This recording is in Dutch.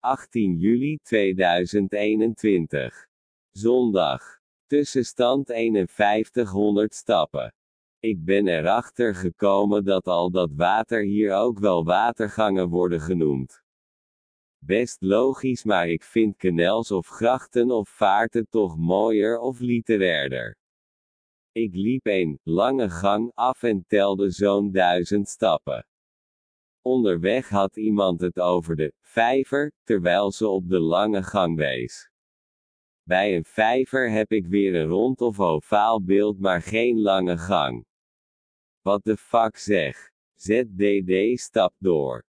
18 juli 2021. Zondag. Tussenstand 5100 stappen. Ik ben erachter gekomen dat al dat water hier ook wel watergangen worden genoemd. Best logisch, maar ik vind kanels of grachten of vaarten toch mooier of literairder. Ik liep een lange gang af en telde zo'n duizend stappen. Onderweg had iemand het over de vijver, terwijl ze op de lange gang wees. Bij een vijver heb ik weer een rond of ovaal beeld, maar geen lange gang. Wat de fuck zeg. ZDD stap door.